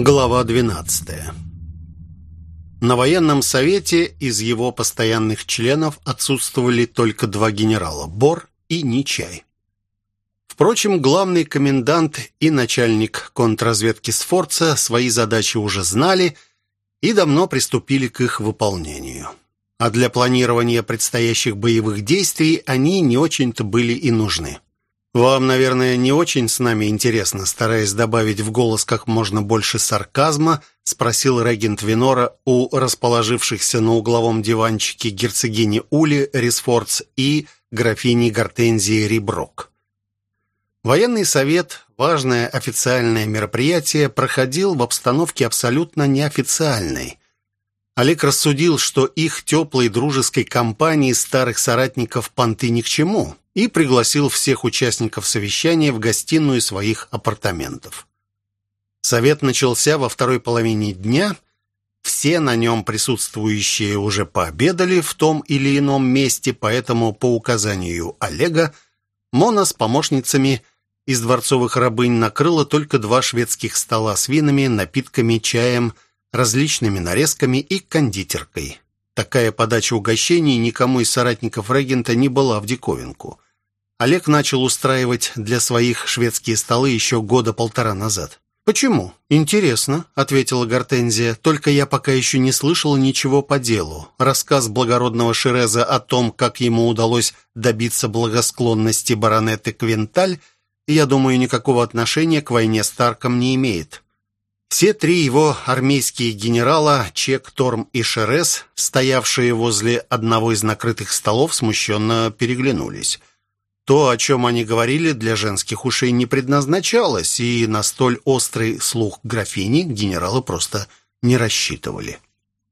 Глава 12. На военном совете из его постоянных членов отсутствовали только два генерала – Бор и Ничай. Впрочем, главный комендант и начальник контрразведки Сфорца свои задачи уже знали и давно приступили к их выполнению. А для планирования предстоящих боевых действий они не очень-то были и нужны. «Вам, наверное, не очень с нами интересно», стараясь добавить в голос как можно больше сарказма, спросил регент Винора у расположившихся на угловом диванчике герцогини Ули Рисфордс и графини Гортензии Риброк. Военный совет, важное официальное мероприятие, проходил в обстановке абсолютно неофициальной. Олег рассудил, что их теплой дружеской компании старых соратников понты ни к чему – и пригласил всех участников совещания в гостиную своих апартаментов. Совет начался во второй половине дня. Все на нем присутствующие уже пообедали в том или ином месте, поэтому по указанию Олега Мона с помощницами из дворцовых рабынь накрыла только два шведских стола с винами, напитками, чаем, различными нарезками и кондитеркой. Такая подача угощений никому из соратников регента не была в диковинку. Олег начал устраивать для своих шведские столы еще года полтора назад. «Почему?» «Интересно», — ответила Гортензия. «Только я пока еще не слышала ничего по делу. Рассказ благородного Шереза о том, как ему удалось добиться благосклонности баронеты Квинталь, я думаю, никакого отношения к войне с Тарком не имеет». Все три его армейские генерала, Чек, Торм и Шерез, стоявшие возле одного из накрытых столов, смущенно переглянулись. То, о чем они говорили, для женских ушей не предназначалось, и на столь острый слух графини генералы просто не рассчитывали.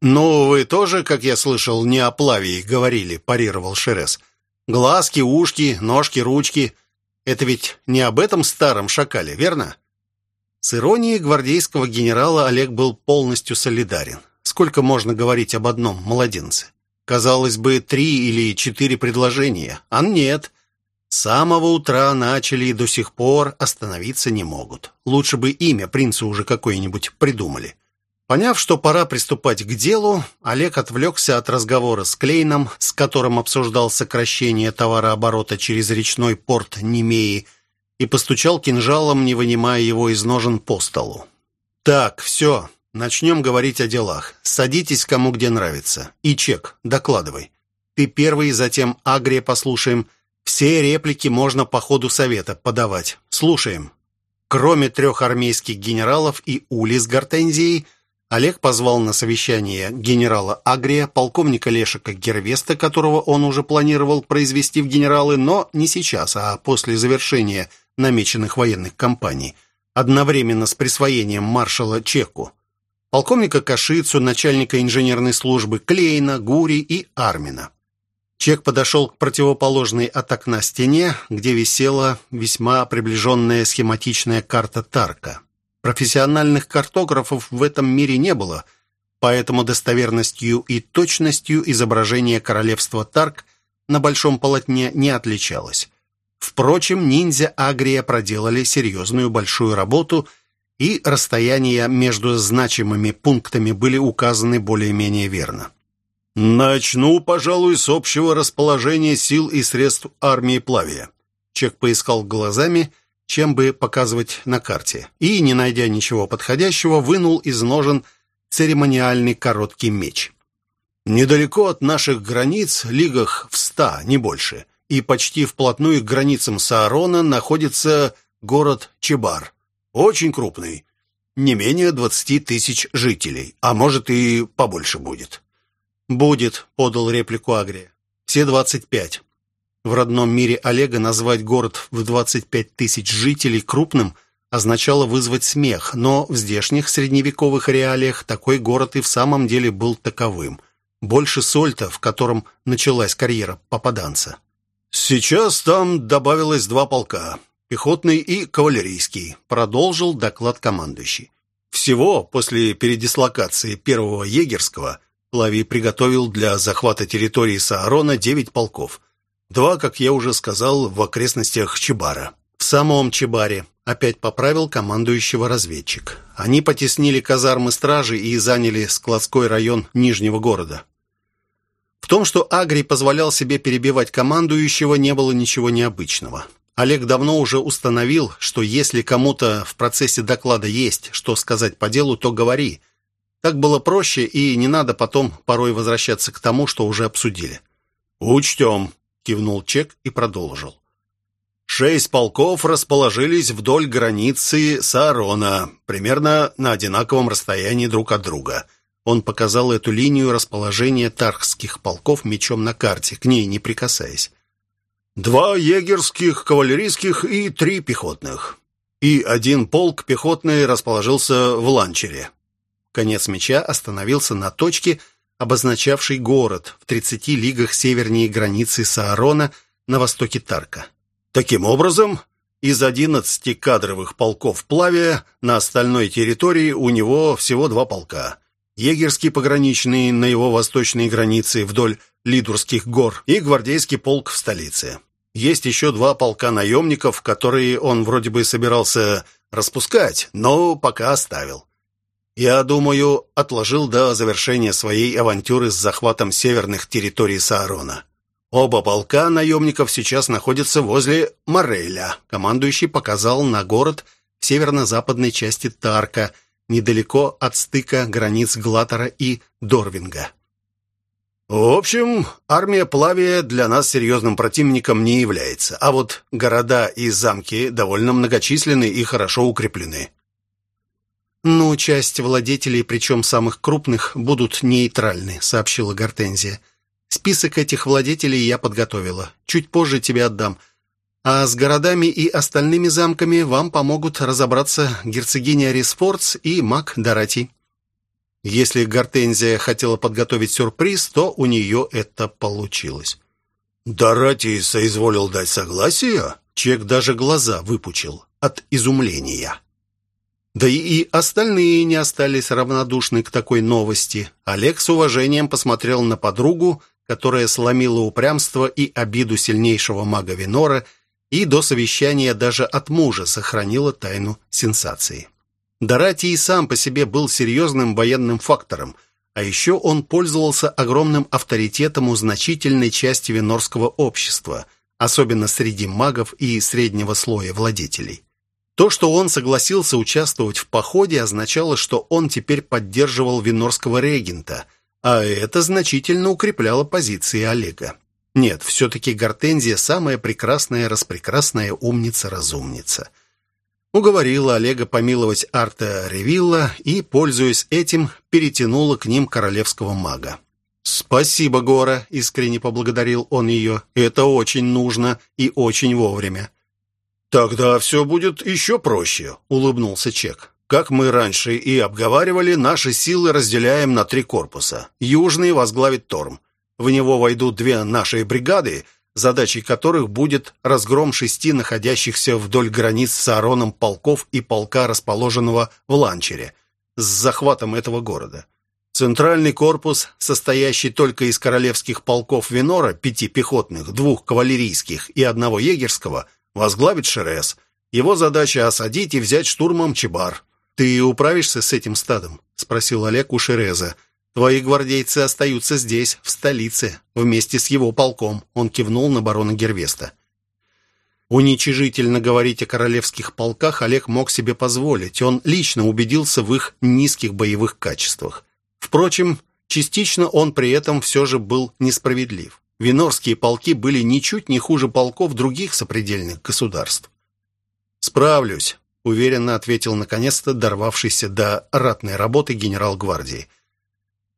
«Ну, вы тоже, как я слышал, не о плавии говорили», – парировал Шерес. «Глазки, ушки, ножки, ручки – это ведь не об этом старом шакале, верно?» С иронией гвардейского генерала Олег был полностью солидарен. Сколько можно говорить об одном младенце? Казалось бы, три или четыре предложения, а нет – с самого утра начали и до сих пор остановиться не могут. Лучше бы имя принца уже какое-нибудь придумали. Поняв, что пора приступать к делу, Олег отвлекся от разговора с Клейном, с которым обсуждал сокращение товарооборота через речной порт Немеи, и постучал кинжалом, не вынимая его из ножен по столу. «Так, все, начнем говорить о делах. Садитесь кому где нравится. И чек, докладывай. Ты первый, затем Агрия послушаем, все реплики можно по ходу совета подавать. Слушаем. Кроме трех армейских генералов и Ули с Гортензией, Олег позвал на совещание генерала Агрия, полковника Лешика Гервеста, которого он уже планировал произвести в генералы, но не сейчас, а после завершения намеченных военных кампаний, одновременно с присвоением маршала Чеку. Полковника Кашицу, начальника инженерной службы Клейна, Гури и Армина. Чек подошел к противоположной от окна стене, где висела весьма приближенная схематичная карта Тарка. Профессиональных картографов в этом мире не было, поэтому достоверностью и точностью изображение королевства Тарк на большом полотне не отличалось. Впрочем, ниндзя Агрия проделали серьезную большую работу, и расстояния между значимыми пунктами были указаны более-менее верно. «Начну, пожалуй, с общего расположения сил и средств армии Плавия». Чек поискал глазами, чем бы показывать на карте, и, не найдя ничего подходящего, вынул из ножен церемониальный короткий меч. «Недалеко от наших границ, лигах в ста, не больше, и почти вплотную к границам Саарона находится город Чебар. Очень крупный, не менее двадцати тысяч жителей, а может и побольше будет». «Будет», — подал реплику Агрия. «Все двадцать пять». В родном мире Олега назвать город в двадцать пять тысяч жителей крупным означало вызвать смех, но в здешних средневековых реалиях такой город и в самом деле был таковым. Больше Сольта, в котором началась карьера попаданца. «Сейчас там добавилось два полка, пехотный и кавалерийский», продолжил доклад командующий. Всего после передислокации первого егерского Лави приготовил для захвата территории Саарона девять полков. Два, как я уже сказал, в окрестностях Чебара. В самом Чебаре опять поправил командующего разведчик. Они потеснили казармы стражи и заняли складской район Нижнего города. В том, что Агрий позволял себе перебивать командующего, не было ничего необычного. Олег давно уже установил, что если кому-то в процессе доклада есть что сказать по делу, то говори. Так было проще, и не надо потом порой возвращаться к тому, что уже обсудили. «Учтем», — кивнул Чек и продолжил. Шесть полков расположились вдоль границы Саарона, примерно на одинаковом расстоянии друг от друга. Он показал эту линию расположения тархских полков мечом на карте, к ней не прикасаясь. Два егерских, кавалерийских и три пехотных. И один полк пехотный расположился в Ланчере. Конец меча остановился на точке, обозначавшей город в 30 лигах севернее границы Саарона на востоке Тарка. Таким образом, из 11 кадровых полков плавия на остальной территории у него всего два полка егерский пограничный на его восточной границе вдоль Лидурских гор и гвардейский полк в столице. Есть еще два полка наемников, которые он вроде бы собирался распускать, но пока оставил. Я думаю, отложил до завершения своей авантюры с захватом северных территорий Саарона. Оба полка наемников сейчас находятся возле Морейля. Командующий показал на город в северно-западной части Тарка – недалеко от стыка границ Глатора и Дорвинга. В общем, армия Плавия для нас серьезным противником не является, а вот города и замки довольно многочисленны и хорошо укреплены. «Ну, часть владетелей, причем самых крупных, будут нейтральны», — сообщила Гортензия. «Список этих владетелей я подготовила. Чуть позже тебе отдам. А с городами и остальными замками вам помогут разобраться герцогиня Рисфордс и маг Дорати. Если Гортензия хотела подготовить сюрприз, то у нее это получилось. «Дорати соизволил дать согласие?» Чек даже глаза выпучил от изумления. Да и остальные не остались равнодушны к такой новости. Олег с уважением посмотрел на подругу, которая сломила упрямство и обиду сильнейшего мага Винора и до совещания даже от мужа сохранила тайну сенсации. Дорати сам по себе был серьезным военным фактором, а еще он пользовался огромным авторитетом у значительной части венорского общества, особенно среди магов и среднего слоя владетелей. То, что он согласился участвовать в походе, означало, что он теперь поддерживал венорского регента, а это значительно укрепляло позиции Олега. Нет, все-таки Гортензия самая прекрасная, распрекрасная умница-разумница. Уговорила Олега помиловать Арта Ревилла и, пользуясь этим, перетянула к ним королевского мага. «Спасибо, Гора», — искренне поблагодарил он ее. «Это очень нужно и очень вовремя». «Тогда все будет еще проще», — улыбнулся Чек. «Как мы раньше и обговаривали, наши силы разделяем на три корпуса. Южный возглавит Торм. В него войдут две наши бригады, задачей которых будет разгром шести находящихся вдоль границ с Аароном полков и полка, расположенного в Ланчере, с захватом этого города. Центральный корпус, состоящий только из королевских полков Винора, пяти пехотных, двух кавалерийских и одного егерского, возглавит Шерес. Его задача осадить и взять штурмом Чебар. «Ты управишься с этим стадом?» — спросил Олег у Шереза. Твои гвардейцы остаются здесь, в столице, вместе с его полком. Он кивнул на барона Гервеста. Уничижительно говорить о королевских полках Олег мог себе позволить. Он лично убедился в их низких боевых качествах. Впрочем, частично он при этом все же был несправедлив. Винорские полки были ничуть не хуже полков других сопредельных государств. «Справлюсь», — уверенно ответил наконец-то дорвавшийся до ратной работы генерал гвардии.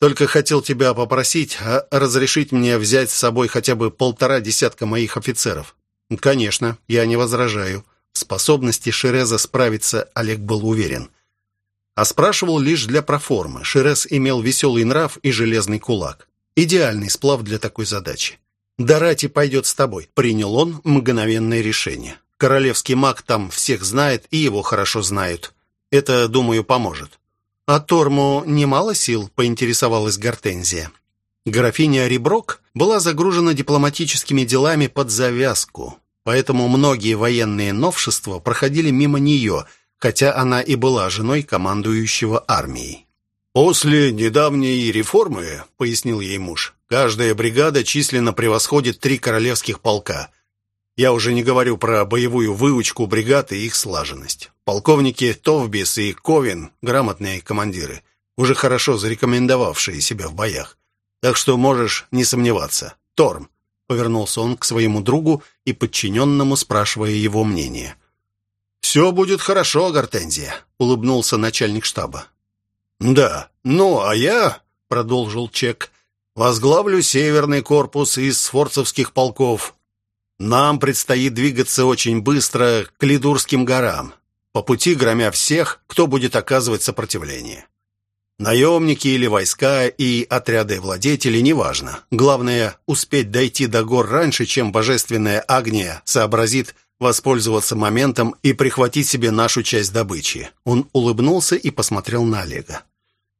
Только хотел тебя попросить а разрешить мне взять с собой хотя бы полтора десятка моих офицеров. Конечно, я не возражаю. В способности Шереза справиться Олег был уверен. А спрашивал лишь для проформы. Шерез имел веселый нрав и железный кулак. Идеальный сплав для такой задачи. «Дарати пойдет с тобой», — принял он мгновенное решение. Королевский маг там всех знает и его хорошо знают. Это, думаю, поможет. «А Торму немало сил?» – поинтересовалась Гортензия. Графиня Риброк была загружена дипломатическими делами под завязку. поэтому многие военные новшества проходили мимо нее, хотя она и была женой командующего армией. «После недавней реформы, — пояснил ей муж, — каждая бригада численно превосходит три королевских полка. Я уже не говорю про боевую выучку бригад и их слаженность. Полковники Товбис и Ковин — грамотные командиры, уже хорошо зарекомендовавшие себя в боях. Так что можешь не сомневаться. Торм, — повернулся он к своему другу и подчиненному, спрашивая его мнение. «Все будет хорошо, Гортензия», — улыбнулся начальник штаба. «Да, ну, а я, — продолжил Чек, — возглавлю северный корпус из сфорцевских полков. Нам предстоит двигаться очень быстро к Лидурским горам, по пути громя всех, кто будет оказывать сопротивление. Наемники или войска и отряды владетелей, неважно. Главное, успеть дойти до гор раньше, чем божественная Агния сообразит воспользоваться моментом и прихватить себе нашу часть добычи. Он улыбнулся и посмотрел на Олега.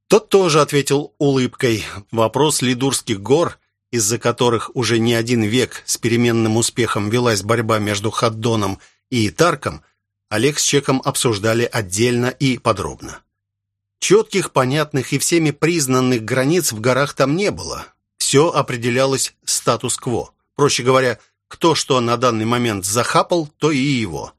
Тот тоже ответил улыбкой. Вопрос Лидурских гор, из-за которых уже не один век с переменным успехом велась борьба между Хаддоном и Тарком, Олег с Чеком обсуждали отдельно и подробно. Четких, понятных и всеми признанных границ в горах там не было. Все определялось статус-кво. Проще говоря, кто что на данный момент захапал, то и его.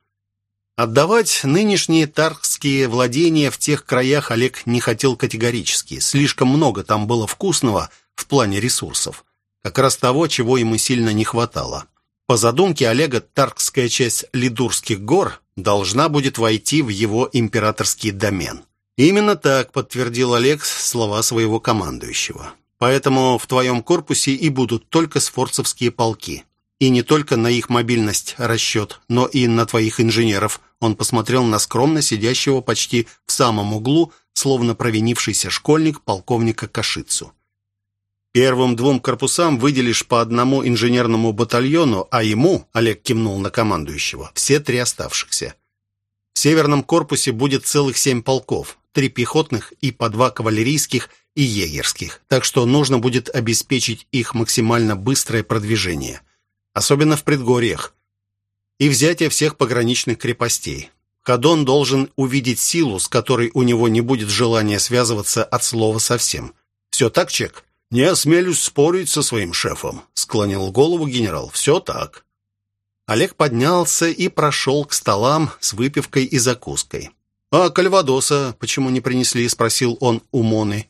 Отдавать нынешние таркские владения в тех краях Олег не хотел категорически. Слишком много там было вкусного в плане ресурсов. Как раз того, чего ему сильно не хватало. По задумке Олега, таркская часть Лидурских гор должна будет войти в его императорский домен. Именно так подтвердил Олег слова своего командующего. Поэтому в твоем корпусе и будут только сфорцевские полки. И не только на их мобильность расчет, но и на твоих инженеров. Он посмотрел на скромно сидящего почти в самом углу, словно провинившийся школьник полковника Кашицу. Первым двум корпусам выделишь по одному инженерному батальону, а ему, Олег кивнул на командующего, все три оставшихся. В северном корпусе будет целых семь полков три пехотных и по два кавалерийских и егерских, так что нужно будет обеспечить их максимально быстрое продвижение, особенно в предгорьях, и взятие всех пограничных крепостей. Хадон должен увидеть силу, с которой у него не будет желания связываться от слова совсем. «Все так, Чек?» «Не осмелюсь спорить со своим шефом», — склонил голову генерал. «Все так». Олег поднялся и прошел к столам с выпивкой и закуской. «А кальвадоса почему не принесли?» — спросил он у Моны.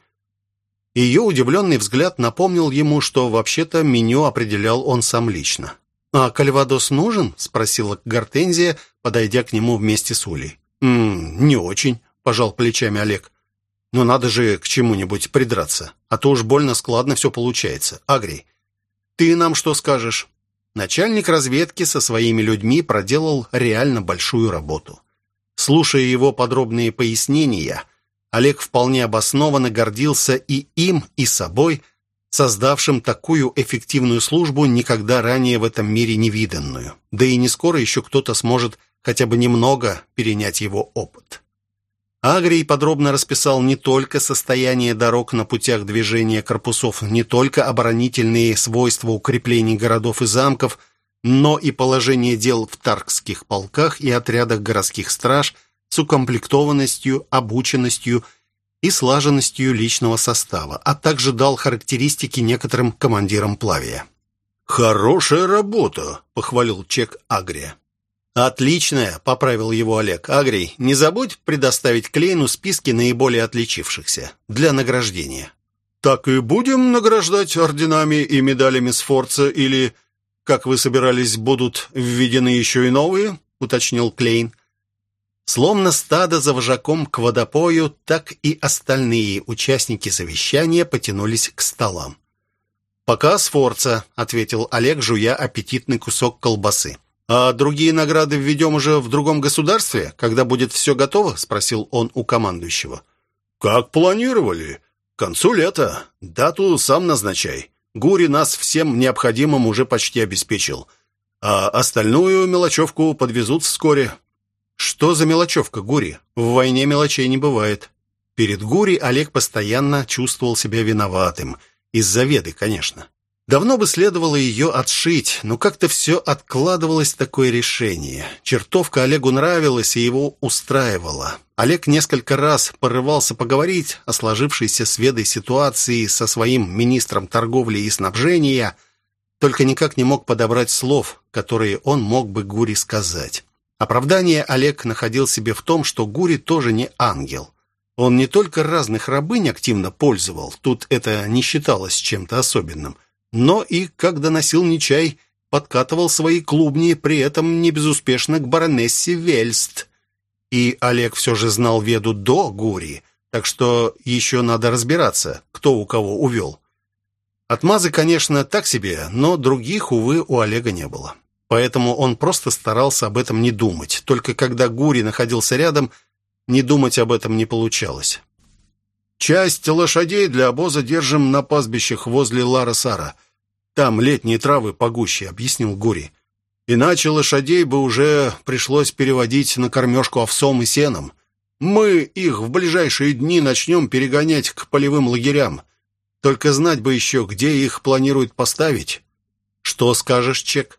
Ее удивленный взгляд напомнил ему, что вообще-то меню определял он сам лично. «А кальвадос нужен?» — спросила Гортензия, подойдя к нему вместе с Улей. «М «Не очень», — пожал плечами Олег. «Но надо же к чему-нибудь придраться, а то уж больно складно все получается. Агрий, ты нам что скажешь?» Начальник разведки со своими людьми проделал реально большую работу. Слушая его подробные пояснения, Олег вполне обоснованно гордился и им, и собой, создавшим такую эффективную службу, никогда ранее в этом мире не виданную. Да и не скоро еще кто-то сможет хотя бы немного перенять его опыт. Агрий подробно расписал не только состояние дорог на путях движения корпусов, не только оборонительные свойства укреплений городов и замков, но и положение дел в таркских полках и отрядах городских страж с укомплектованностью, обученностью и слаженностью личного состава, а также дал характеристики некоторым командирам плавия. «Хорошая работа», — похвалил Чек Агрия. «Отличная», — поправил его Олег. «Агрий, не забудь предоставить Клейну списки наиболее отличившихся для награждения». «Так и будем награждать орденами и медалями Сфорца или «Как вы собирались, будут введены еще и новые?» — уточнил Клейн. Словно стадо за вожаком к водопою, так и остальные участники совещания потянулись к столам. «Пока Сфорца», — ответил Олег, жуя аппетитный кусок колбасы. «А другие награды введем уже в другом государстве, когда будет все готово?» — спросил он у командующего. «Как планировали. К концу лета. Дату сам назначай. Гури нас всем необходимым уже почти обеспечил. А остальную мелочевку подвезут вскоре. Что за мелочевка, Гури? В войне мелочей не бывает. Перед Гури Олег постоянно чувствовал себя виноватым. Из-за веды, конечно. Давно бы следовало ее отшить, но как-то все откладывалось такое решение. Чертовка Олегу нравилась и его устраивала. Олег несколько раз порывался поговорить о сложившейся с Ведой ситуации со своим министром торговли и снабжения, только никак не мог подобрать слов, которые он мог бы Гури сказать. Оправдание Олег находил себе в том, что Гури тоже не ангел. Он не только разных рабынь активно пользовал, тут это не считалось чем-то особенным – но и, как доносил Нечай, подкатывал свои клубни, при этом не безуспешно к баронессе Вельст. И Олег все же знал Веду до Гури, так что еще надо разбираться, кто у кого увел. Отмазы, конечно, так себе, но других, увы, у Олега не было. Поэтому он просто старался об этом не думать. Только когда Гури находился рядом, не думать об этом не получалось. Часть лошадей для обоза держим на пастбищах возле Лара-Сара. Там летние травы погуще, объяснил Гури. Иначе лошадей бы уже пришлось переводить на кормежку овсом и сеном. Мы их в ближайшие дни начнем перегонять к полевым лагерям. Только знать бы еще, где их планируют поставить. Что скажешь, Чек?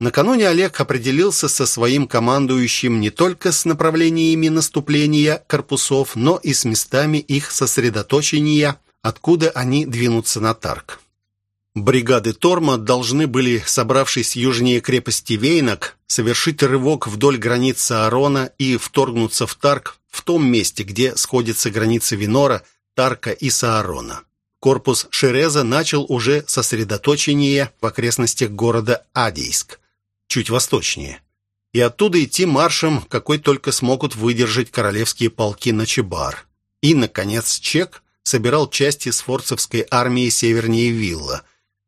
Накануне Олег определился со своим командующим не только с направлениями наступления корпусов, но и с местами их сосредоточения, откуда они двинутся на Тарк. Бригады Торма должны были, собравшись южнее крепости Вейнок, совершить рывок вдоль границы Арона и вторгнуться в Тарк в том месте, где сходятся границы Винора, Тарка и Саарона. Корпус Шереза начал уже сосредоточение в окрестностях города Адийск чуть восточнее, и оттуда идти маршем, какой только смогут выдержать королевские полки на Чебар. И, наконец, Чек собирал части сфорцевской армии севернее Вилла.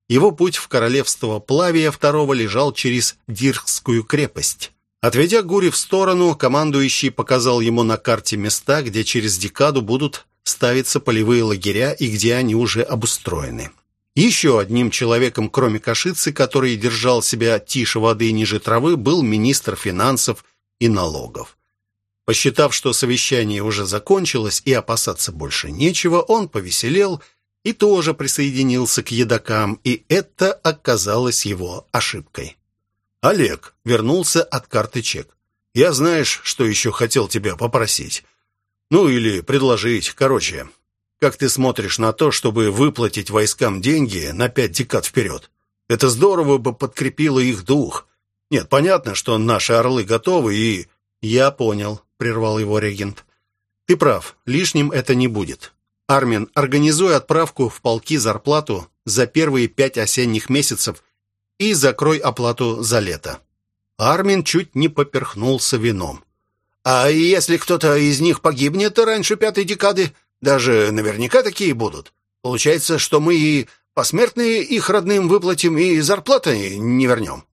Его путь в королевство Плавия II лежал через Дирхскую крепость. Отведя Гури в сторону, командующий показал ему на карте места, где через декаду будут ставиться полевые лагеря и где они уже обустроены. Еще одним человеком, кроме Кашицы, который держал себя тише воды ниже травы, был министр финансов и налогов. Посчитав, что совещание уже закончилось и опасаться больше нечего, он повеселел и тоже присоединился к едокам, и это оказалось его ошибкой. «Олег», — вернулся от карты чек. «Я знаешь, что еще хотел тебя попросить? Ну, или предложить, короче. Как ты смотришь на то, чтобы выплатить войскам деньги на пять декад вперед? Это здорово бы подкрепило их дух. Нет, понятно, что наши орлы готовы и...» «Я понял», — прервал его регент. «Ты прав, лишним это не будет. Армин, организуй отправку в полки зарплату за первые пять осенних месяцев и закрой оплату за лето». Армин чуть не поперхнулся вином. «А если кто-то из них погибнет раньше пятой декады, даже наверняка такие будут. Получается, что мы и посмертные их родным выплатим, и зарплаты не вернем».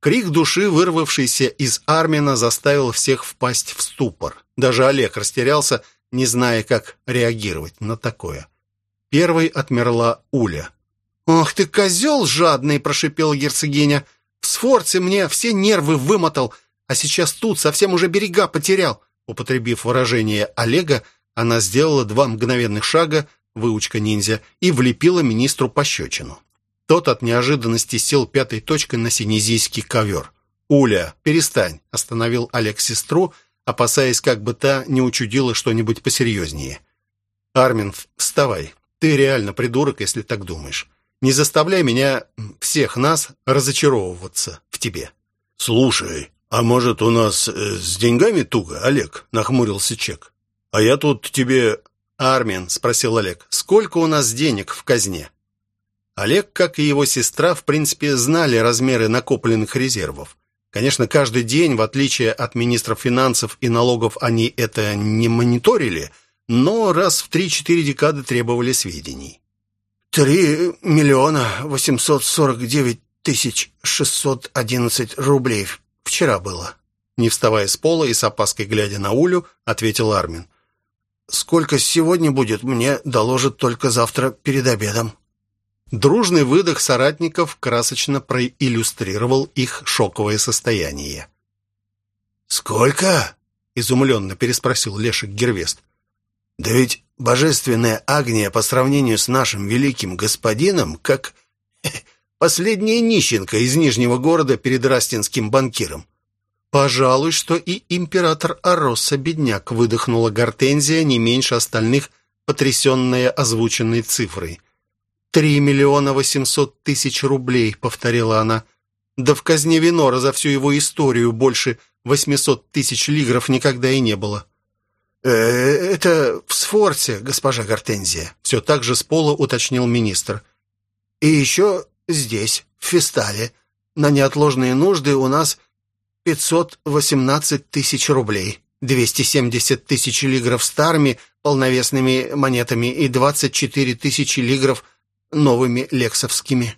Крик души, вырвавшийся из Армина, заставил всех впасть в ступор. Даже Олег растерялся, не зная, как реагировать на такое. Первой отмерла Уля. «Ох ты, козел жадный!» – прошипела герцогиня. «В Сфорце мне все нервы вымотал, а сейчас тут совсем уже берега потерял». Употребив выражение Олега, она сделала два мгновенных шага, выучка ниндзя, и влепила министру пощечину. Тот от неожиданности сел пятой точкой на синезийский ковер. «Уля, перестань!» – остановил Олег сестру, опасаясь, как бы та не учудила что-нибудь посерьезнее. «Армин, вставай. Ты реально придурок, если так думаешь. Не заставляй меня, всех нас, разочаровываться в тебе». «Слушай, а может, у нас э, с деньгами туго, Олег?» – нахмурился Чек. «А я тут тебе...» «Армин», — спросил Олег, — «сколько у нас денег в казне?» Олег, как и его сестра, в принципе, знали размеры накопленных резервов. Конечно, каждый день, в отличие от министров финансов и налогов, они это не мониторили, но раз в три-четыре декады требовали сведений. «Три миллиона восемьсот сорок девять тысяч шестьсот одиннадцать рублей вчера было», не вставая с пола и с опаской глядя на Улю, ответил Армин. Сколько сегодня будет, мне доложат только завтра перед обедом». Дружный выдох соратников красочно проиллюстрировал их шоковое состояние. «Сколько?» — изумленно переспросил Лешек Гервест. «Да ведь божественная Агния по сравнению с нашим великим господином, как Последняя нищенка из Нижнего города перед Растинским банкиром. «Пожалуй, что и император Аросса бедняк», — выдохнула Гортензия, не меньше остальных, потрясенная озвученной цифрой. «Три миллиона восемьсот тысяч рублей», — повторила она. «Да в казне Винора за всю его историю больше восьмисот тысяч лигров никогда и не было». «Э, «Это в Сфорте, госпожа Гортензия», — все так же с пола уточнил министр. «И еще здесь, в Фестале. На неотложные нужды у нас 518 тысяч рублей, 270 тысяч лигров старыми полновесными монетами и 24 тысячи лигров новыми лексовскими.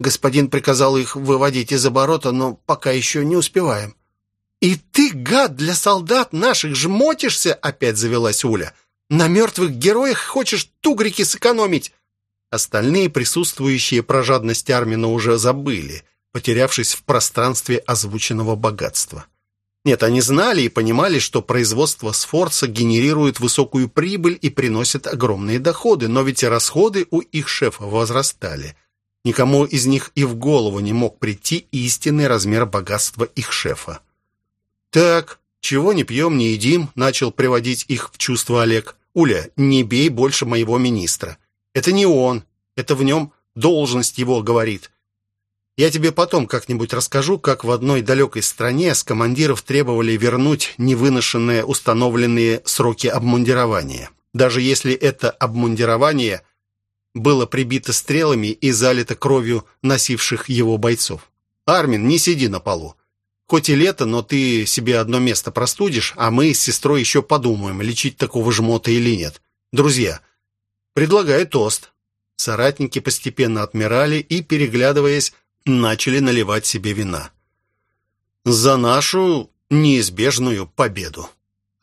Господин приказал их выводить из оборота, но пока еще не успеваем. «И ты, гад, для солдат наших жмотишься?» — опять завелась Уля. «На мертвых героях хочешь тугрики сэкономить?» Остальные присутствующие про жадность Армина уже забыли, потерявшись в пространстве озвученного богатства. Нет, они знали и понимали, что производство Сфорца генерирует высокую прибыль и приносит огромные доходы, но ведь и расходы у их шефа возрастали. Никому из них и в голову не мог прийти истинный размер богатства их шефа. «Так, чего не пьем, не едим», — начал приводить их в чувство Олег. «Уля, не бей больше моего министра. Это не он, это в нем должность его говорит. Я тебе потом как-нибудь расскажу, как в одной далекой стране с командиров требовали вернуть невыношенные установленные сроки обмундирования. Даже если это обмундирование было прибито стрелами и залито кровью носивших его бойцов. «Армин, не сиди на полу. Хоть и лето, но ты себе одно место простудишь, а мы с сестрой еще подумаем, лечить такого жмота или нет. Друзья, предлагаю тост». Соратники постепенно отмирали и, переглядываясь, начали наливать себе вина. «За нашу неизбежную победу».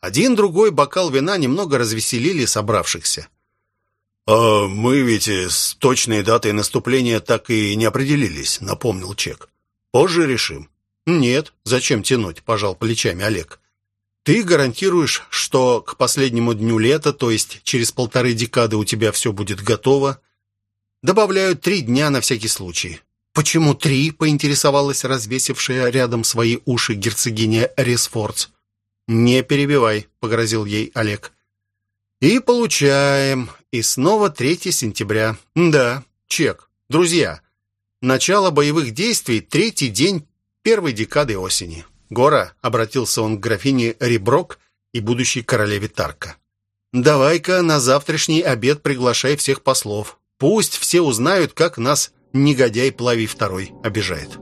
Один другой бокал вина немного развеселили собравшихся. «А мы ведь с точной датой наступления так и не определились», — напомнил Чек. «Позже решим». «Нет, зачем тянуть?» – пожал плечами Олег. «Ты гарантируешь, что к последнему дню лета, то есть через полторы декады у тебя все будет готово. Добавляю три дня на всякий случай». «Почему три?» – поинтересовалась развесившая рядом свои уши герцогиня Ресфордс. «Не перебивай», – погрозил ей Олег. «И получаем. И снова 3 сентября. Да, чек. Друзья, начало боевых действий, третий день первой декады осени. Гора, обратился он к графине Риброк и будущей королеве Тарка. Давай-ка на завтрашний обед приглашай всех послов. Пусть все узнают, как нас негодяй Плавий второй обижает.